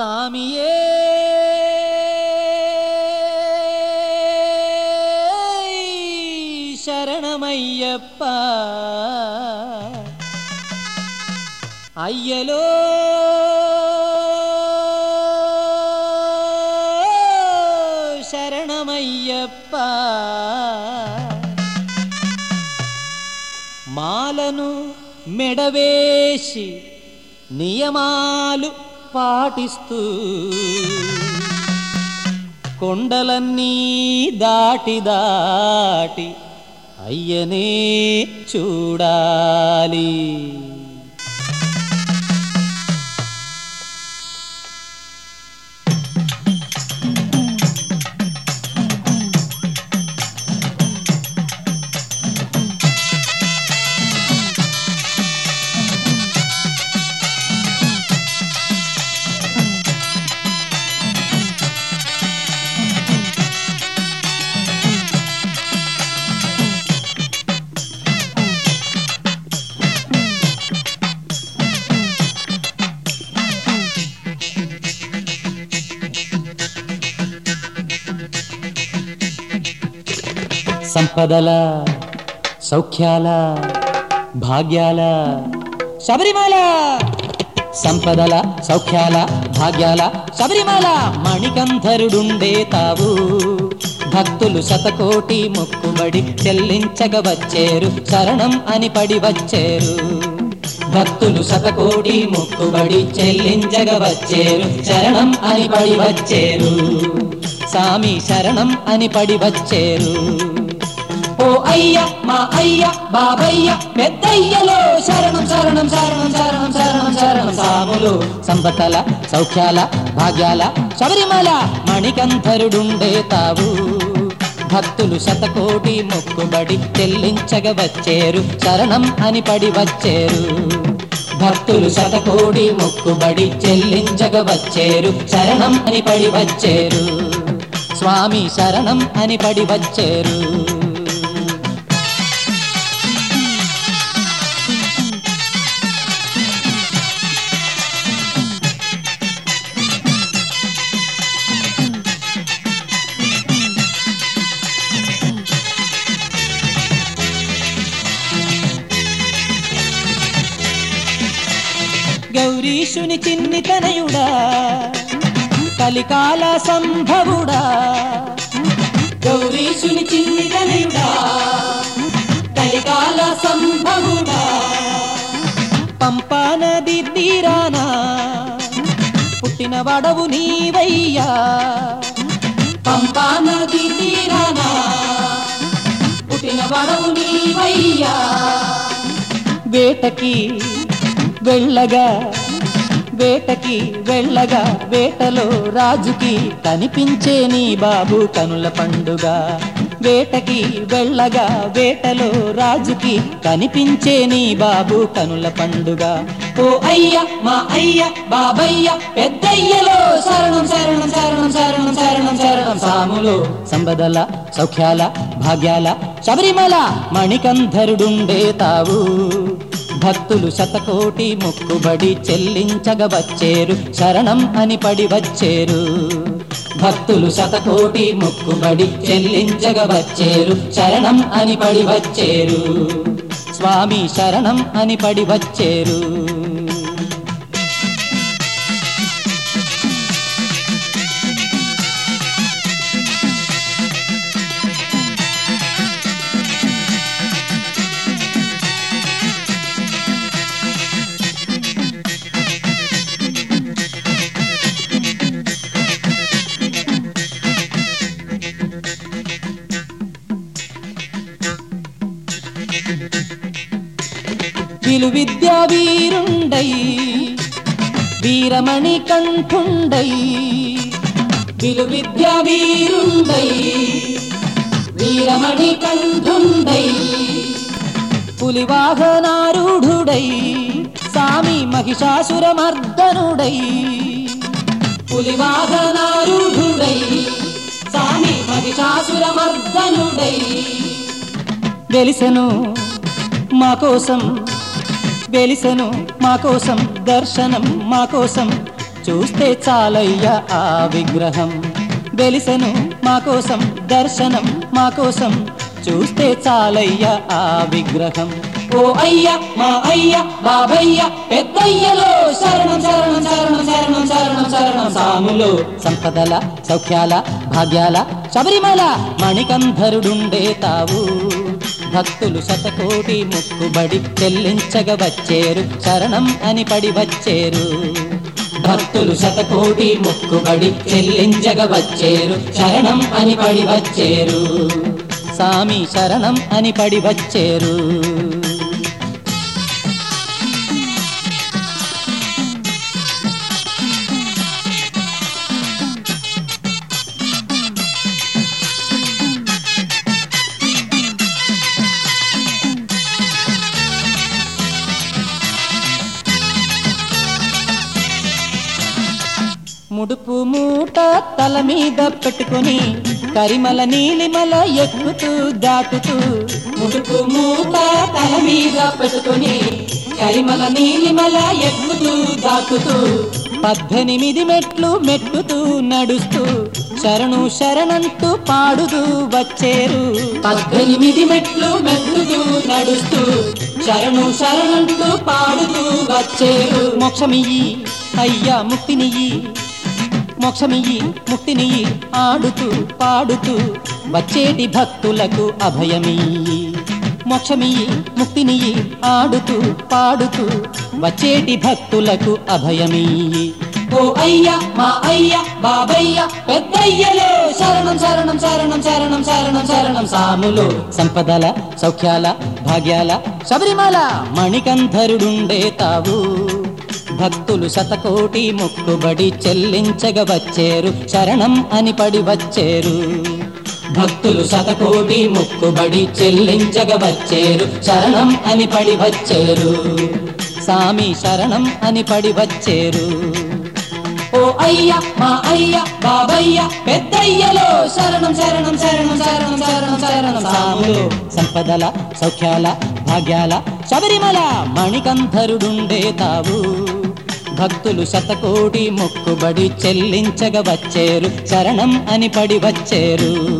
சாமியே சரணமையப்பா ஐயலோ శరణమయ్యప్ప మాలను మెడవేసి నియమాలు పాటిస్తూ కొండలన్నీ దాటి దాటి అయ్యనే చూడాలి. సంపదల సౌఖ్యాల భాగ్యాల శబరిమాల. సంపదల సౌఖ్యాల భాగ్యాల శబరిమాల. మణికంధరుడుండే తావు. భక్తులు శతకోటి మొక్కుబడి చెల్లించగ వచ్చేరు శరణం అని పడి వచ్చేరు. భక్తులు శతకోటి మొక్కుబడి చెల్లించగ వచ్చేరు శరణం అని పడి వచ్చేరు. సామి శరణం అని పడి వచ్చేరు. అయ్య మా అయ్య బాబయ్య పెద్దయ్యలో శరణం శరణం శరణం శరణం శరణం శరణం. సాములు సంపతల సౌఖ్యాల భాగ్యాల శబరిమల మణికంఠరుడుండే తావు. భక్తులు శతకోటి మొక్కుబడి చెల్లించగ వచ్చేరు శరణం అని పడి వచ్చేరు. భక్తులు శతకోటి మొక్కుబడి చెల్లించగ వచ్చేరు శరణం అని పడి వచ్చేరు. స్వామి శరణం అని పడి వచ్చేరు. గౌరీశుని చిన్ని తనయుడా కలికాల సంభవుడా. గౌరీషుని చిన్ని తనయుడా కలికాల సంభవుడా. పంపా నది తీరానా పుట్టిన వడవు నీవయ్యా. పంపా నది తీరానా పుట్టిన వడవు నీవయ్యా. వేటకి వెళ్ళగా వేటకి వెళ్ళగా వేటలో రాజుకి కనిపించే నీ బాబు కనుల పండుగ. వేటకి వెళ్ళగా వేటలో రాజుకి కనిపించే నీ బాబు కనుల పండుగ. ఓ అయ్య మా అయ్య బాబయ్య పెద్దయ్యలో శరణం శరణం శరణం శరణం శరణం శరణం. సాములు సంబదల సౌఖ్యాల భాగ్యాల శబరిమల మణికంధరుడుండే తావు. భక్తులు శతకోటి మొక్కుబడి చెల్లించగ వచ్చేరు శరణం అని పడి వచ్చేరు. భక్తులు శతకోటి మొక్కుబడి చెల్లించగ వచ్చేరు శరణం అని పడి వచ్చేరు. స్వామి శరణం అని పడి వచ్చేరు. విద్యలు విద్యా వీరుండై వీరమణి కంఠుండై విలు విద్యా వీరుండై వీరమణి కంఠుండై పులివాహనారూఢుడై సామి మహిషాసురమర్దనుడై పులివాహనారూఢుడై సామి మహిషాసురమర్దనుడై. వెలిసను మా కోసం వెలిసెను మా కోసం దర్శనం మా కోసం. చూస్తే చాలయ్య ఆ విగ్రహం. వెలిసెను మా కోసం దర్శనం మా కోసం. చూస్తే చాలయ్య ఆ విగ్రహం. ఓ అయ్య మా అయ్య బాబయ్య పెద్దయ్యలో శరణం శరణం శరణం శరణం శరణం శరణం. సాములో సంపదల సౌఖ్యాల భాగ్యాల శబరిమల మణికంధరుడుండే తావు. భక్తులు శతకోటి మొక్కుబడి చెల్లించగ వచ్చేరు. శరణం అని పడి వచ్చేరు. భక్తులు శతకోటి మొక్కుబడి చెల్లించగ వచ్చేరు. శరణం అని పడి వచ్చేరు. సామి శరణం అని పడి వచ్చేరు. ఉడుపు మూట తల మీద పెట్టుకొని కరిమల నీలిమల ఎక్కుతూ దాటుతూ ఉడుపు మూట తల మీద పెట్టుకొని కరిమల నీలిమల ఎక్కుతూ దాటుతూ పద్దెనిమిది మెట్లు మెట్టుతూ నడుస్తూ శరణు శరణంటూ పాడుతూ వచ్చేరు. పద్దెనిమిది మెట్లు మెట్టుతూ నడుస్తూ శరణు శరణంటూ పాడుతూ వచ్చేరు. మోక్షమియ్యి అయ్యా ముక్తినియ్యి. మోక్షమియ్యి ముక్తినియ్యి ఆడుతూ పాడుతూ వచ్చేటి భక్తులకు అభయమియ్యి. మోక్షమియ్యి ముక్తినియ్యి ఆడుతూ పాడుతూ వచ్చేటి భక్తులకు అభయమియ్యి. ఓ అయ్యా మా అయ్యా బాబయ్య పెద్దయ్యలో. శరణం శరణం శరణం శరణం శరణం శరణం. సాములు సంపదల సౌఖ్యాల భాగ్యాల శబరిమల మణికంధరుడుండే తావు. భక్తులు శతకోటి మొక్కుబడి చెల్లించగ వచ్చేరు శరణం అని పడి వచ్చేరు. భక్తులు శతకోటి మొక్కుబడి చెల్లించగ వచ్చేరు శరణం అని పడి వచ్చేరు. సామి శరణం అని పడి వచ్చేరు. ఓ అయ్య మా అయ్య బాబయ్య పెద్దయ్యలో శరణం శరణం శరణం శరణం శరణం శరణం. సాములు సంపదల సౌఖ్యాల భాగ్యాల శబరిమల మణికంధరుడుండే తావు. భక్తులు శతకోటి మొక్కుబడి చెల్లించగ వచ్చేరు. శరణం అని పడి వచ్చేరు.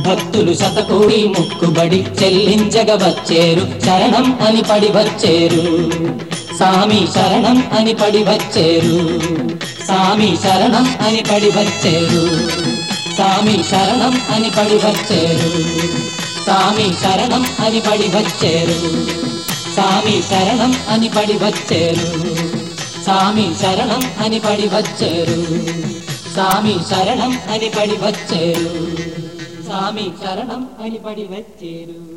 భక్తులు శతకోటి మొక్కుబడి చెల్లించగ వచ్చేరు. శరణం అని పడి వచ్చేరు. సామి శరణం అని పడి వచ్చేరు. సామి శరణం అని పడి వచ్చేరు. సామి శరణం అని పడి వచ్చేరు. సామి శరణం అని పడి వచ్చేరు. సామి శరణం అని పడి వచ్చేరు. సామి శరణం అని పడి వచ్చారు. సామి శరణం అని పడి వచ్చారు. సామి శరణం అని పడి వచ్చారు.